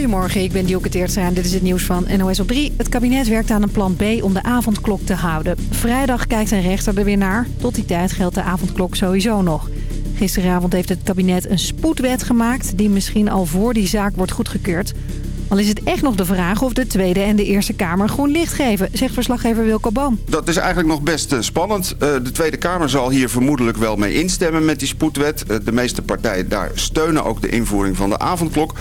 Goedemorgen, ik ben Dielke Teertstra en dit is het nieuws van NOS op 3. Het kabinet werkt aan een plan B om de avondklok te houden. Vrijdag kijkt een rechter er weer naar. Tot die tijd geldt de avondklok sowieso nog. Gisteravond heeft het kabinet een spoedwet gemaakt... die misschien al voor die zaak wordt goedgekeurd. Al is het echt nog de vraag of de Tweede en de Eerste Kamer groen licht geven, zegt verslaggever Wilco Boom. Dat is eigenlijk nog best eh, spannend. Eh, de Tweede Kamer zal hier vermoedelijk wel mee instemmen met die spoedwet. Eh, de meeste partijen daar steunen ook de invoering van de avondklok.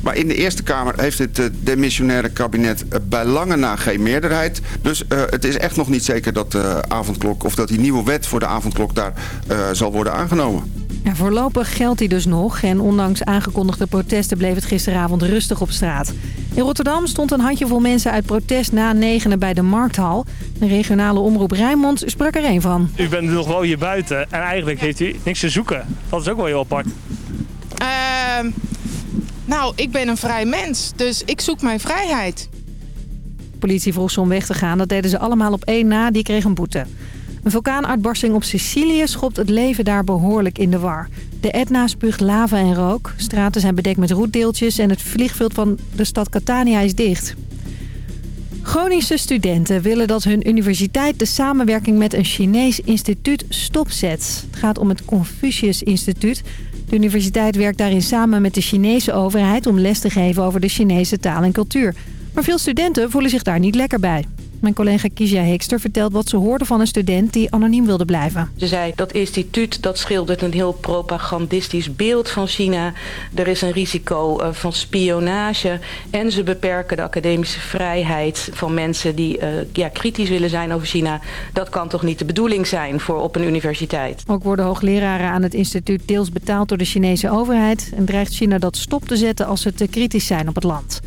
Maar in de Eerste Kamer heeft het demissionaire kabinet bij lange na geen meerderheid. Dus het is echt nog niet zeker dat de avondklok of dat die nieuwe wet voor de avondklok daar zal worden aangenomen. Ja, voorlopig geldt die dus nog en ondanks aangekondigde protesten bleef het gisteravond rustig op straat. In Rotterdam stond een handjevol mensen uit protest na negenen bij de Markthal. De regionale omroep Rijnmond sprak er een van. U bent nog wel hier buiten en eigenlijk heeft u niks te zoeken. Dat is ook wel heel apart. Uh, nou, ik ben een vrij mens, dus ik zoek mijn vrijheid. De politie vroeg ze om weg te gaan. Dat deden ze allemaal op één na. Die kreeg een boete. Een vulkaanuitbarsting op Sicilië schopt het leven daar behoorlijk in de war. De Etna spuugt lava en rook. Straten zijn bedekt met roetdeeltjes en het vliegveld van de stad Catania is dicht. Groningse studenten willen dat hun universiteit de samenwerking met een Chinees instituut stopzet. Het gaat om het Confucius Instituut. De universiteit werkt daarin samen met de Chinese overheid om les te geven over de Chinese taal en cultuur. Maar veel studenten voelen zich daar niet lekker bij. Mijn collega Kizia Hekster vertelt wat ze hoorde van een student die anoniem wilde blijven. Ze zei dat instituut dat schildert een heel propagandistisch beeld van China. Er is een risico eh, van spionage. En ze beperken de academische vrijheid van mensen die uh, ja, kritisch willen zijn over China. Dat kan toch niet de bedoeling zijn voor op een universiteit. Ook worden hoogleraren aan het instituut deels betaald door de Chinese overheid. En dreigt China dat stop te zetten als ze te kritisch zijn op het land.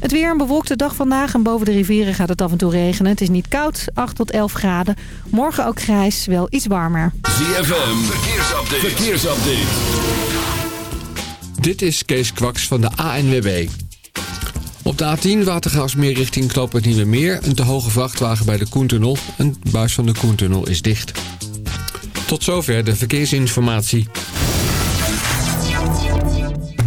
Het weer een bewolkte dag vandaag en boven de rivieren gaat het af en toe regenen. Het is niet koud, 8 tot 11 graden. Morgen ook grijs, wel iets warmer. ZFM, verkeersupdate. verkeersupdate. Dit is Kees Kwaks van de ANWB. Op de A10 Watergraafsmeer richting Knoop Nieuwe Meer. Een te hoge vrachtwagen bij de Koentunnel. Een buis van de Koentunnel is dicht. Tot zover de verkeersinformatie.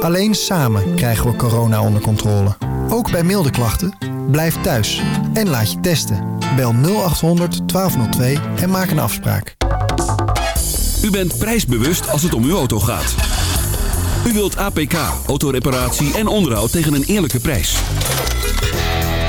Alleen samen krijgen we corona onder controle. Ook bij milde klachten, blijf thuis en laat je testen. Bel 0800 1202 en maak een afspraak. U bent prijsbewust als het om uw auto gaat. U wilt APK, autoreparatie en onderhoud tegen een eerlijke prijs.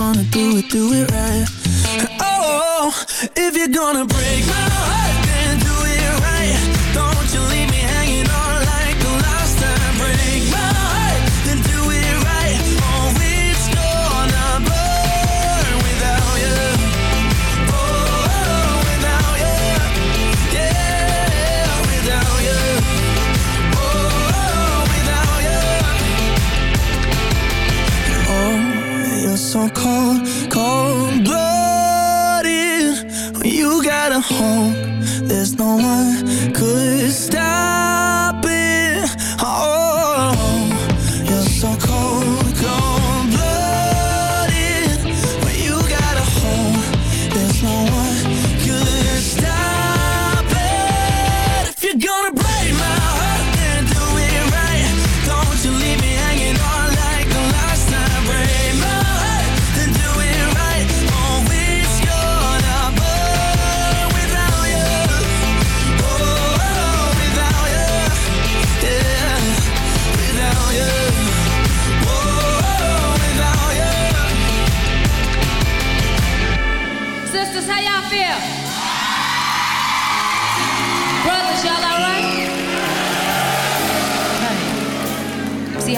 Gonna do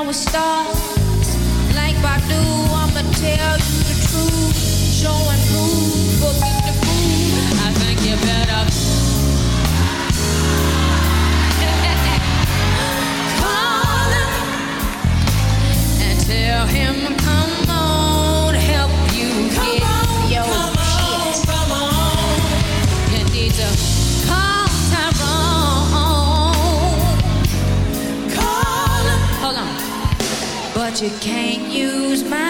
down with stars. Like do. I'ma tell you the truth. Showing you can't use my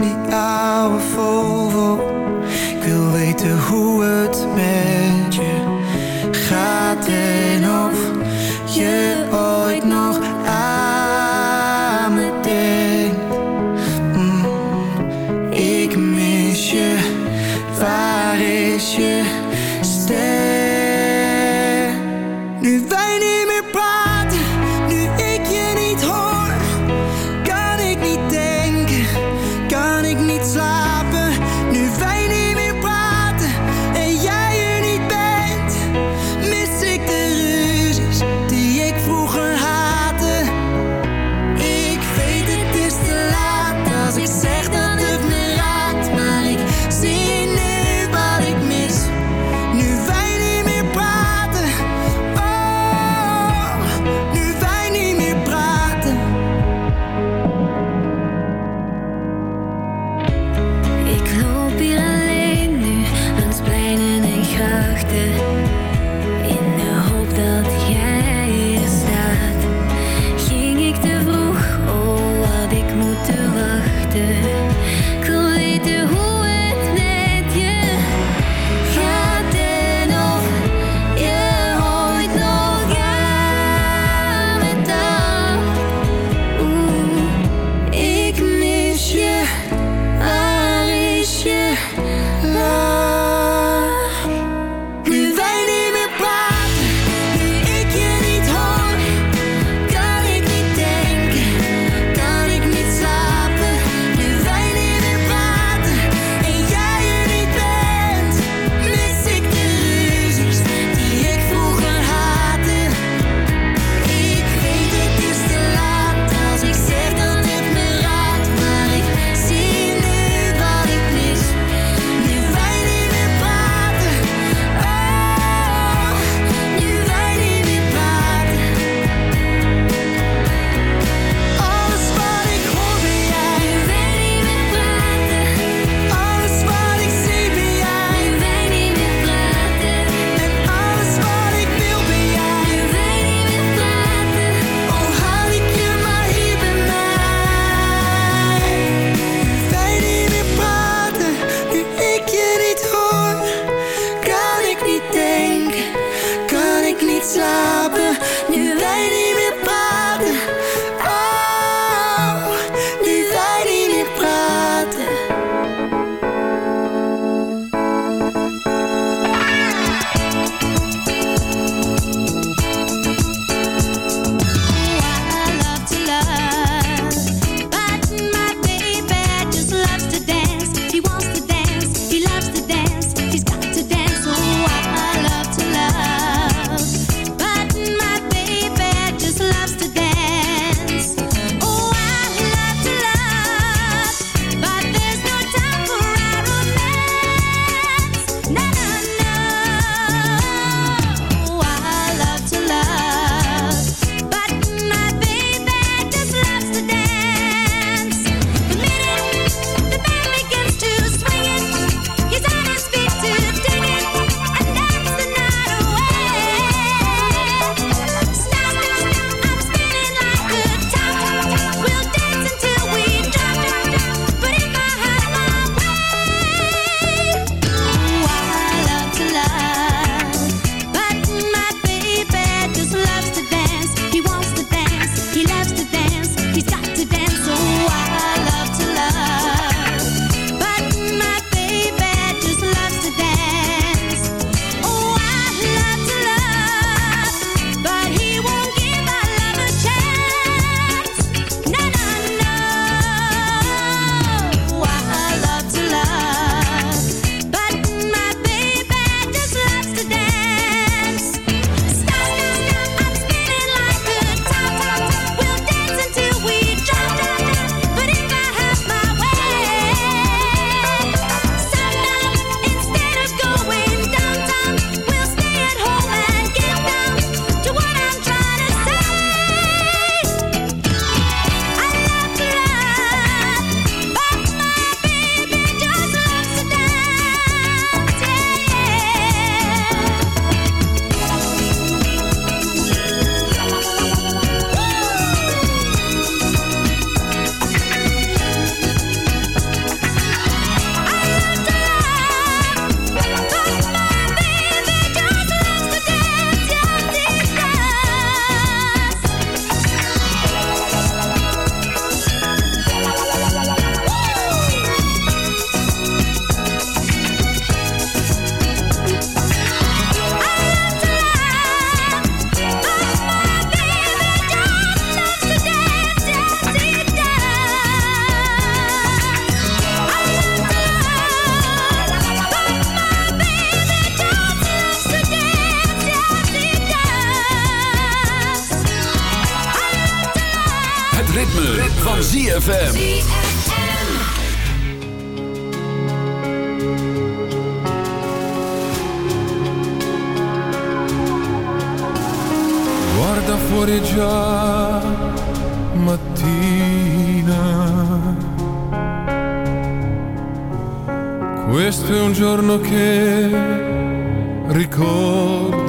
Die oude Volvo? Ik wil weten hoe ritme, ritme. van ZFM. Guarda fuori già mattina. Questo è un giorno che ricorderai.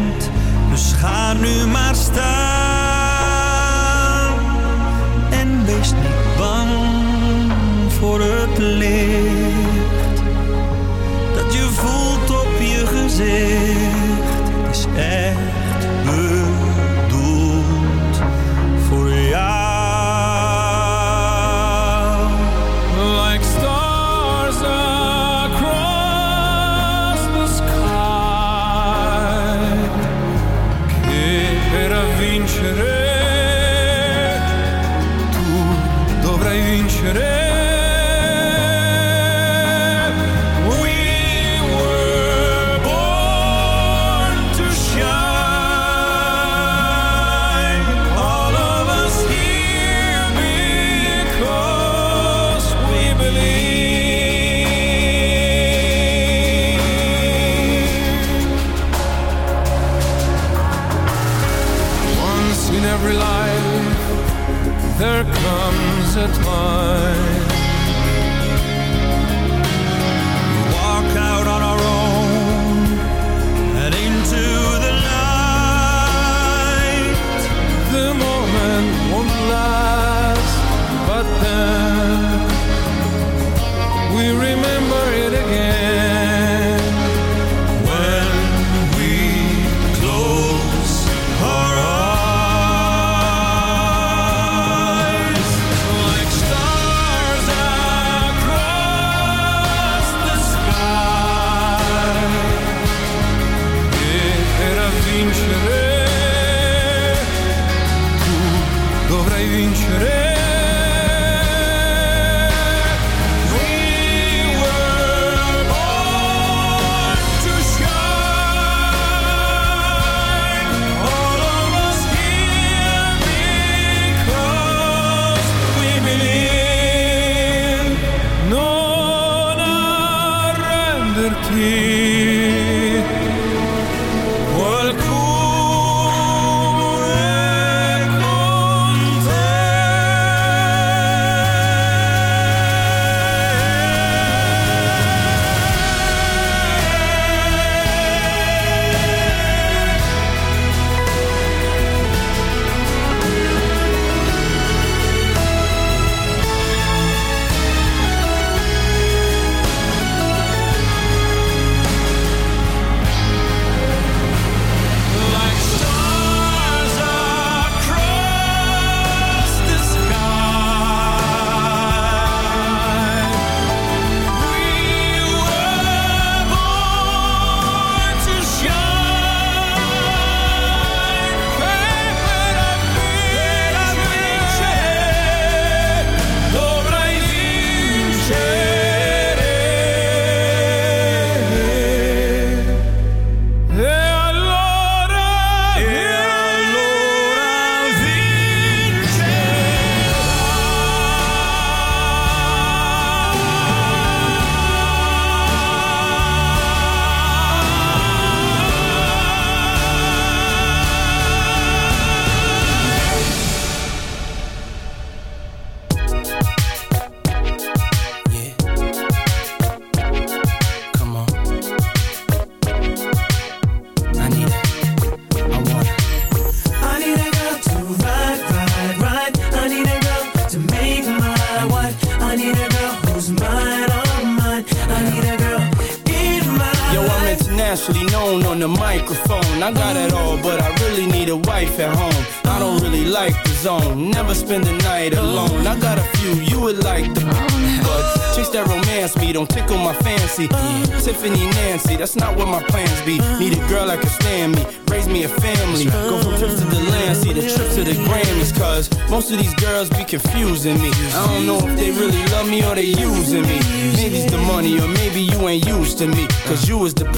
nu maar staan en wees niet bang voor het leven.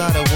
lot of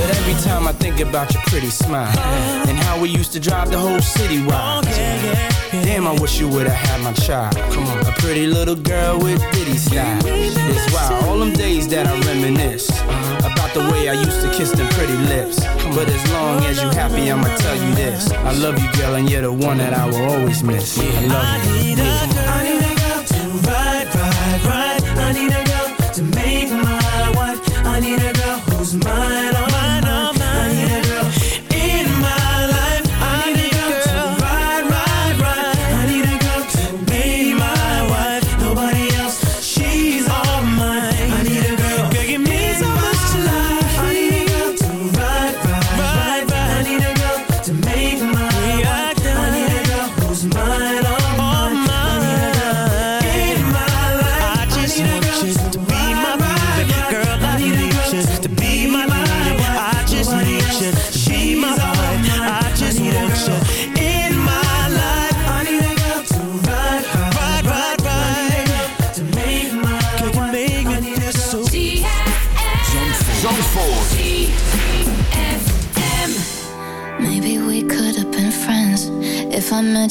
But every time I think about your pretty smile and how we used to drive the whole city wild. Damn, I wish you would've had my child. Come on, a pretty little girl with ditty style. It's wild, all them days that I reminisce about the way I used to kiss them pretty lips. But as long as you happy, I'ma tell you this: I love you, girl, and you're the one that I will always miss. I love you. I need a girl to ride, ride, ride. I need a girl to make my wife. I need a girl who's mine.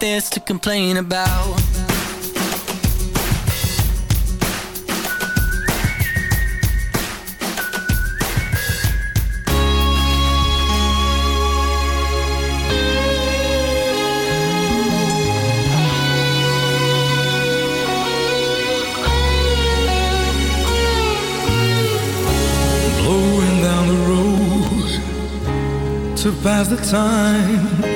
this to complain about. Blowing down the road to pass the time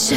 是